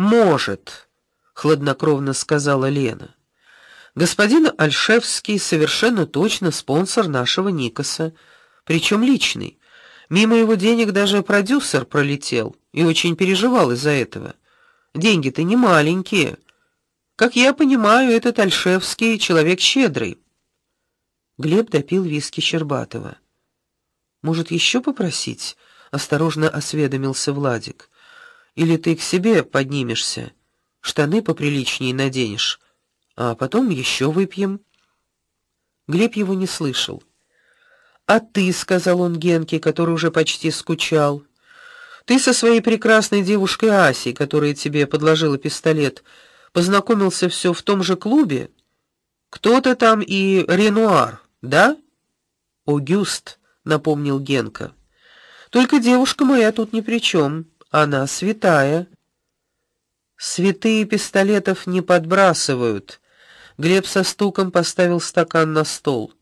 Может, хладнокровно сказала Лена. Господин Альшевский совершенно точно спонсор нашего Никоса, причем личный. Мимо его денег даже продюсер пролетел и очень переживал из-за этого. Деньги-то не маленькие. Как я понимаю, этот Альшевский человек щедрый. Глеб допил виски Щербатова. Может, еще попросить? осторожно осведомился Владик. Или ты к себе поднимешься? Штаны поприличнее наденешь, а потом еще выпьем. Глеб его не слышал. А ты, сказал он Генке, который уже почти скучал. Ты со своей прекрасной девушкой Асей, которая тебе подложила пистолет, познакомился все в том же клубе? Кто-то там и Ренуар, да? Огюст, напомнил Генка. Только девушка моя тут ни при чем. Она святая. Святые пистолетов не подбрасывают. Глеб со стуком поставил стакан на стол.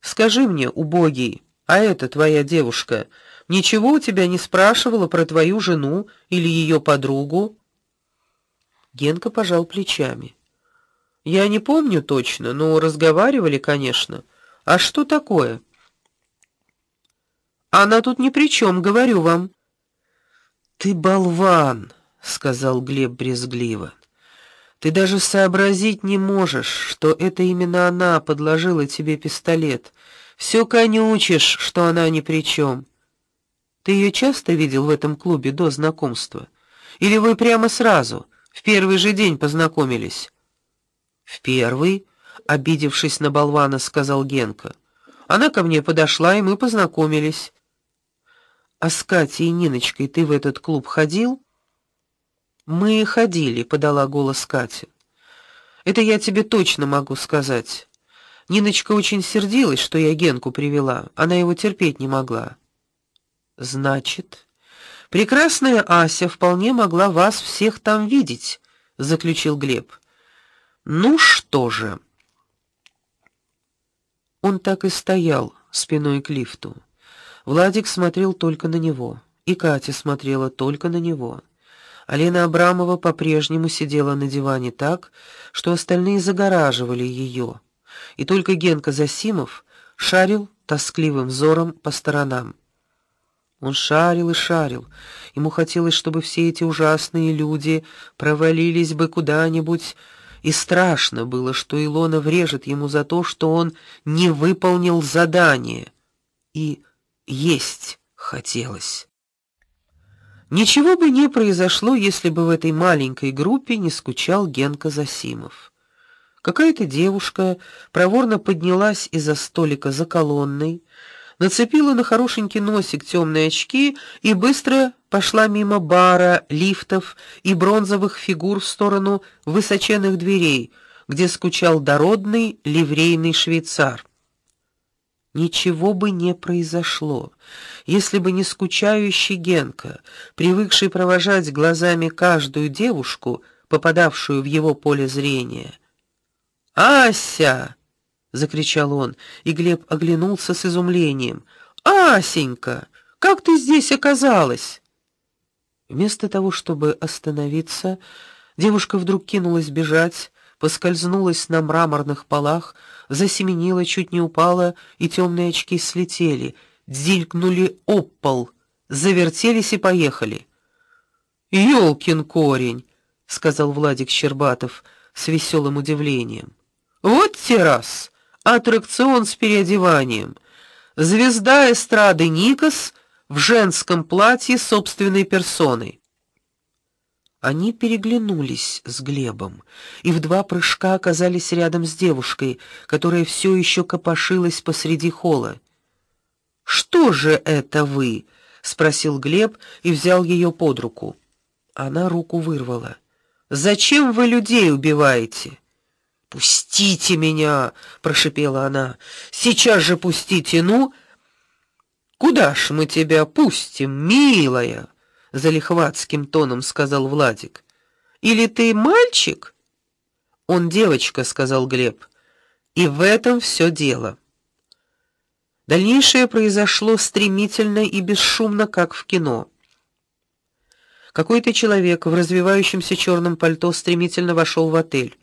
Скажи мне, убогий, а это твоя девушка ничего у тебя не спрашивала про твою жену или ее подругу? Генка пожал плечами. Я не помню точно, но разговаривали, конечно. А что такое? Она тут ни при чем, говорю вам. Ты болван сказал Глеб брезгливо. Ты даже сообразить не можешь, что это именно она подложила тебе пистолет. Все конючишь, что она ни при чем. Ты ее часто видел в этом клубе до знакомства? Или вы прямо сразу, в первый же день познакомились? В первый, обидевшись на болвана, сказал Генка. Она ко мне подошла, и мы познакомились. А с Катей и Ниночкой ты в этот клуб ходил? Мы ходили, подала голос Катя. Это я тебе точно могу сказать. Ниночка очень сердилась, что я Генку привела. Она его терпеть не могла. Значит, прекрасная Ася вполне могла вас всех там видеть, заключил Глеб. Ну что же? Он так и стоял спиной к лифту. Владик смотрел только на него, и Катя смотрела только на него. Алена Абрамова по-прежнему сидела на диване так, что остальные загораживали ее, и только Генка Засимов шарил тоскливым взором по сторонам. Он шарил и шарил. Ему хотелось, чтобы все эти ужасные люди провалились бы куда-нибудь, и страшно было, что Илона врежет ему за то, что он не выполнил задание. И есть хотелось. Ничего бы не произошло, если бы в этой маленькой группе не скучал Генка Засимов. Какая-то девушка проворно поднялась из-за столика за колонной, нацепила на хорошенький носик темные очки и быстро пошла мимо бара, лифтов и бронзовых фигур в сторону высоченных дверей, где скучал дородный ливрейный швейцар. Ничего бы не произошло, если бы не скучающий Генка, привыкший провожать глазами каждую девушку, попадавшую в его поле зрения. "Ася!" закричал он, и Глеб оглянулся с изумлением. "Асенька, как ты здесь оказалась?" Вместо того, чтобы остановиться, девушка вдруг кинулась бежать, поскользнулась на мраморных полах, засеменила, чуть не упала, и темные очки слетели, дзилькнули об пол, завертелись и поехали. Ёлкин корень, сказал Владик Щербатов с веселым удивлением. Вот террас, аттракцион с переодеванием. Звезда эстрады Никос в женском платье собственной персоной. Они переглянулись с Глебом и в два прыжка оказались рядом с девушкой, которая все еще копошилась посреди холла. "Что же это вы?" спросил Глеб и взял ее под руку. Она руку вырвала. "Зачем вы людей убиваете?" "Пустите меня", прошипела она. "Сейчас же пустите, ну!" "Куда ж мы тебя пустим, милая?" Залихватским тоном сказал Владик. Или ты мальчик? Он девочка, сказал Глеб. И в этом все дело. Дальнейшее произошло стремительно и бесшумно, как в кино. Какой-то человек в развивающемся черном пальто стремительно вошел в отель.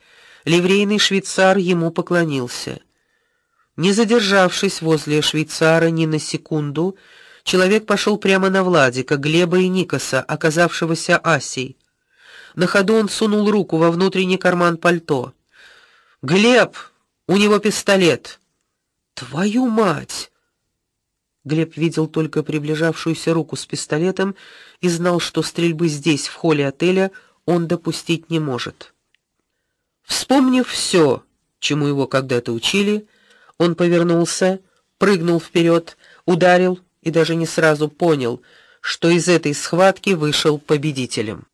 Ливрейный швейцар ему поклонился. Не задержавшись возле швейцара ни на секунду, человек пошел прямо на Владика, Глеба и Никоса, оказавшегося Асей. На ходу он сунул руку во внутренний карман пальто. Глеб, у него пистолет. Твою мать. Глеб видел только приближавшуюся руку с пистолетом и знал, что стрельбы здесь, в холле отеля, он допустить не может. Вспомнив все, чему его когда-то учили, он повернулся, прыгнул вперед, ударил и даже не сразу понял, что из этой схватки вышел победителем.